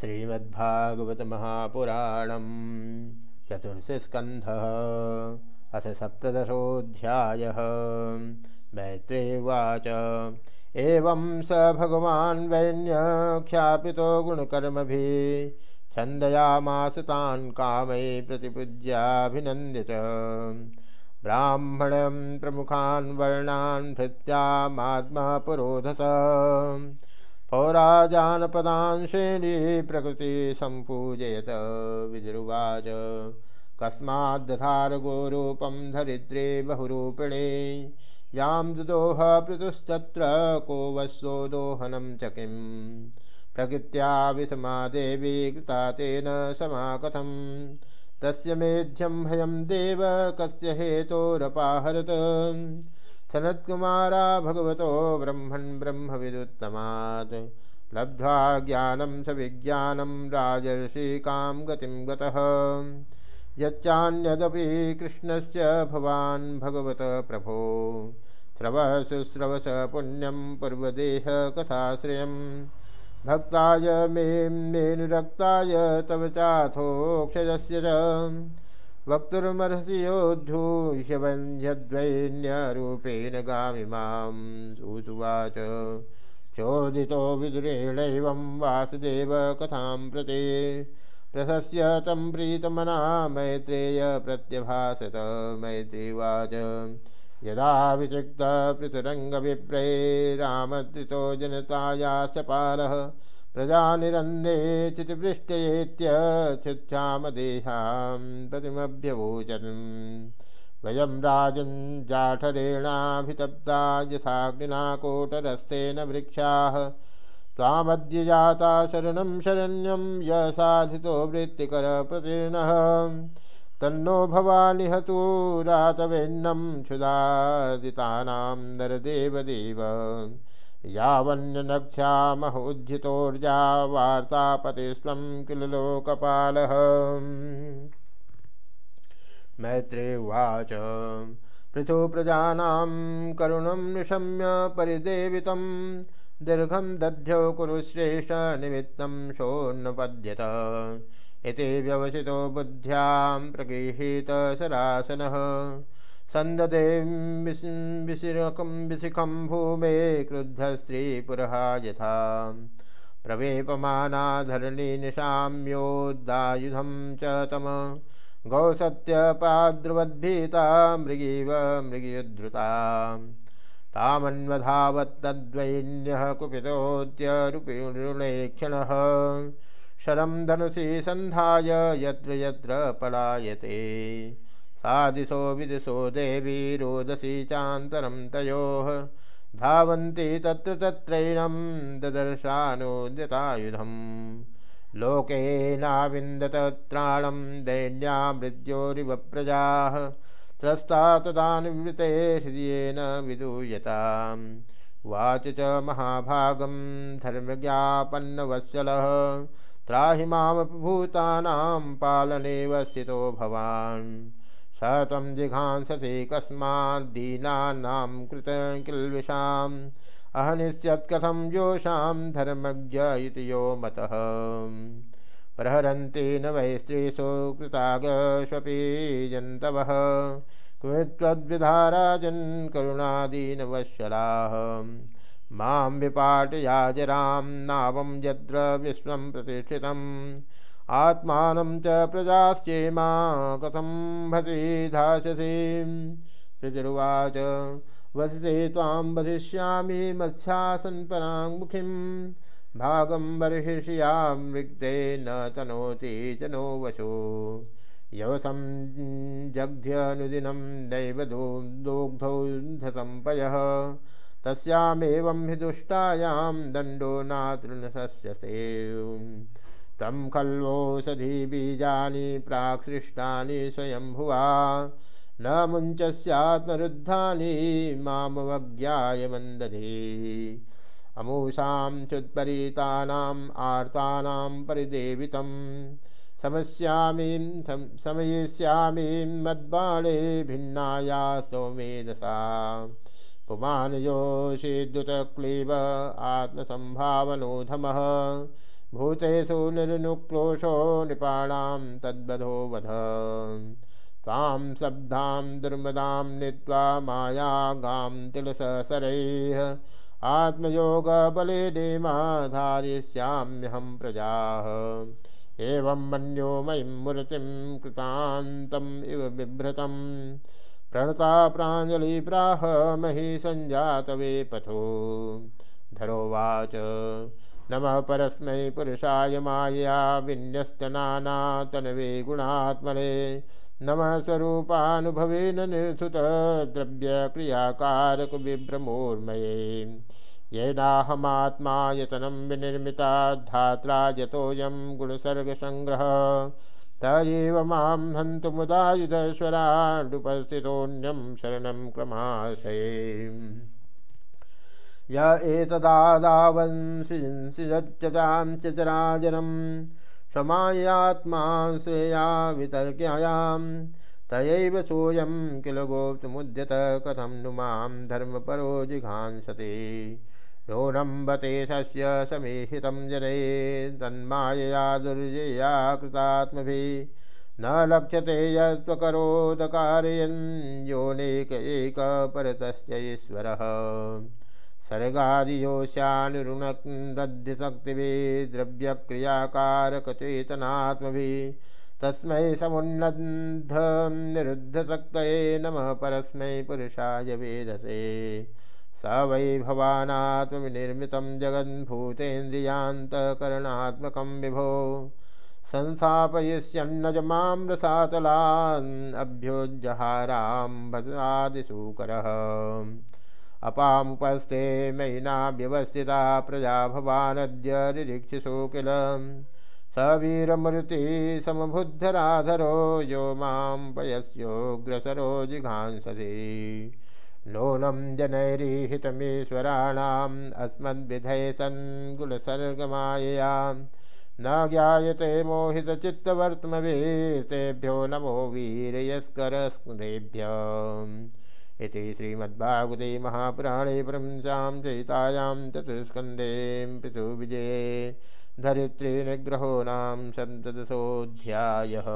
श्रीमद्भागवत महापुराणम चतुर्थस्कंध अथ सप्तशोध्याय मैत्रेवाच एवं स भगवान् वैन्यख्यापितो गुणकर्मभि छन्दयामास तान् कामै प्रतिपूज्याभिनन्द्य च ब्राह्मणं प्रमुखान् वर्णान् भृत्यामात्मा पुरोधस पौराजानपदांशेणी प्रकृति सम्पूजयत विदुर्वाच कस्माद्दधार गोरूपं धरित्रे बहुरूपिणे। यां दुदोह पृतुस्तत्र, को वस्वो दोहनं च किं प्रकृत्या विषमा देवी कृता तेन समाकथं तस्य मेध्यं भयं देव, कस्य हेतोरपाहरत। सनत्कुमारा भगवतो ब्रह्मन् ब्रह्मविदुत्तमात्। लब्ध्वा ज्ञानं स विज्ञानं राजर्षिकां गतिं गतः। यच्चान्यदपि कृष्णस्य भवान् भगवत प्रभो। श्रवः शुश्रवस पुण्यं पूर्वदेहकथाश्रयं भक्ताय मे मेनुरक्ताय तव चाथोक्षयस्य च। वक्तुर्मर्हसि योद्धूष्यवन्यद्वैन्यरूपेण गामि माँ सूतुवाच। चोदितो विदुरेणैवं वासुदेव कथां प्रति। प्रशस्य तं प्रीतमना मैत्रेय प्रत्यभासत मैत्रीवाच। यदा विचिक्तपृथुरङ्गविप्रे रामत्रितो जनताया सपालः प्रजानिरन्दे चितिपृष्टयेत्यच्छामदेहां प्रतिमभ्यवोचन्। वयं राजन् जाठरेणाभितप्ता यथाग्निना कोटरस्थेन वृक्षाः। त्वामद्य जाता शरणं शरण्यं य साधितो वृत्तिकरप्रतीर्णः तन्नो भवानि हतु रातवेन्नं क्षुदादितानां नरदेवदेव। यावन्नक्ष्यामहोद्युतोर्जा वार्तापतिस्त्वं किल लोकपालः। मैत्रेवाच पृथो प्रजानां करुणं निशम्य परिदेवितं, दीर्घं दध्यौ कुरुश्रेष्ठ निमित्तं शोन्नपद्यत। इति व्यवसितो बुद्ध्यां प्रगृहीत सरासनः। सन्ददे विशिरकं विशिखं भूमे क्रुद्धश्रीपुरहा यथा। प्रवेपमानाधरणी निशाम्योद्दायुधं च तम। गौसत्यपाद्रवद्भीता मृगीव मृगीयुद्धृता। तामन्वधावत्तद्वैन्यः कुपितोद्यरुपिणुलेक्षणः। शरं धनुषि सन्धाय यत्र यत्र पलायते। सा दिशो विदिशो देवी रोदसी चान्तरं तयोः। धावन्ति तत्र तत्रैनं ददर्शानोद्यतायुधम् लोकेनाविन्दतत्राणं दैन्यामृद्योरिव प्रजाः। त्रस्ता तदानुवृते हृदयेन विदूयताम् वाच च महाभागं धर्मज्ञापन्नवत्सलः। त्राहि मामपि पालने स्थितो भवान्। स त्वं जिघांससि कस्माद्दीनानां कृत किल्विषाम्। अहनिष्यत्कथं योषां धर्मज्ञ इति यो मतः। प्रहरन्ति न वै स्त्रीषु कृतागष्वपि जन्तवः। कृत्वद्विधाराजन् करुणादीनवत्सलाः माँ विपाटयाजरां नावं यत्र विश्वं प्रतिष्ठितम्। आत्मानं च प्रजाश्चेमा कथं भसि धास्यसि। पृथिर्वाच वसते त्वां वधिष्यामि मत्स्यासनपराङ्मुखीं। भागं बर्हिष्यां मृग्धे न तनोति च नो वशो यवसं जग्ध्यनुदिनं धसम्पयः। तस्यामेवं हि दुष्टायां दण्डो नातृणशस्यते तं खल्वोषधीबीजानि प्राक्सृष्टानि स्वयंभुवा। न मुञ्चस्यात्मरुद्धानि मामवज्ञाय मन्दधे अमूषां च्युत्परीतानाम् आर्तानां परिदेवितं। समस्यामीं समयिष्यामीं मद्बाणे भिन्नाया सौमेधसा पुमानयोषिद्युतक्लीब आत्मसम्भावनोधमः भूतेषु निर्नुक्रोशो नृपाणां तद्वधो वध। त्वां शब्दां दुर्मदां नीत्वा मायागां तिलसरैः आत्मयोगबलेनेमा धारिष्याम्यहं प्रजाः। एवं मन्यो मयीं मूर्तिं कृतान्तम् इव बिभ्रतं प्रणता प्राञ्जलिप्राह मही सञ्जातवे पथो। धरोवाच। नमः परस्मै पुरुषाय मायया विन्यस्तनानातनवे गुणात्मने। नमः स्वरूपानुभवेन निर्धुत द्रव्यक्रियाकारकविभ्रमोर्मये येनाहमात्मा यतनं विनिर्मिता धात्रा यतोऽयं गुणसर्गसङ्ग्रह। त एव माँ हन्तुमुदायुधस्वरानुपस्थितोऽन्यं शरणं क्रमाशये। य एतदादावंसिंसिजच्चतां च चराचरं श्रेया वितर्क्यायां तयैव सोऽयं किल गोप्तमुद्यत कथं नु माँ धर्मपरो जिघांसते। रोनम्बते शस्य समीहितं जने, तन्मायया दुर्जया कृतात्मभिः, न लक्ष्यते यत्त्वकरोदकारयन् योनेक एक परतस्य ईश्वरः सर्गादियोश्यानुरुणरद्धिशक्तिभिः द्रव्यक्रियाकारकचेतनात्मभिः। तस्मै समुन्नद्धं निरुद्धशक्तये नमः, परस्मै पुरुषाय वेदसे। स वै भवानात्मविनिर्मितं जगन्भूतेन्द्रियान्तकरणात्मकं विभो। संस्थापयिष्यन्नजमाम्रसातलान् अभ्योज्जहारां भसादिसूकरः अपामुपस्थे मयिना व्यवस्थिता प्रजा भवानद्य निरीक्षिषु किल। स वीरमृति समबुद्धराधरो यो माँ पयस्योग्रसरो जिघांसति नूनं जनैरीहितमीश्वराणाम् अस्मद्विधये सन्गुलसर्गमायया न ज्ञायते मोहितचित्तवर्त्मभिः तेभ्यो नमो वीरयस्करस्कुरेभ्य इति श्रीमद्भागवते महापुराणे प्रंसां चयितायां चतुस्कन्दे पृथुविजये धरित्रीनिग्रहो नाम सप्तदशोऽध्यायः।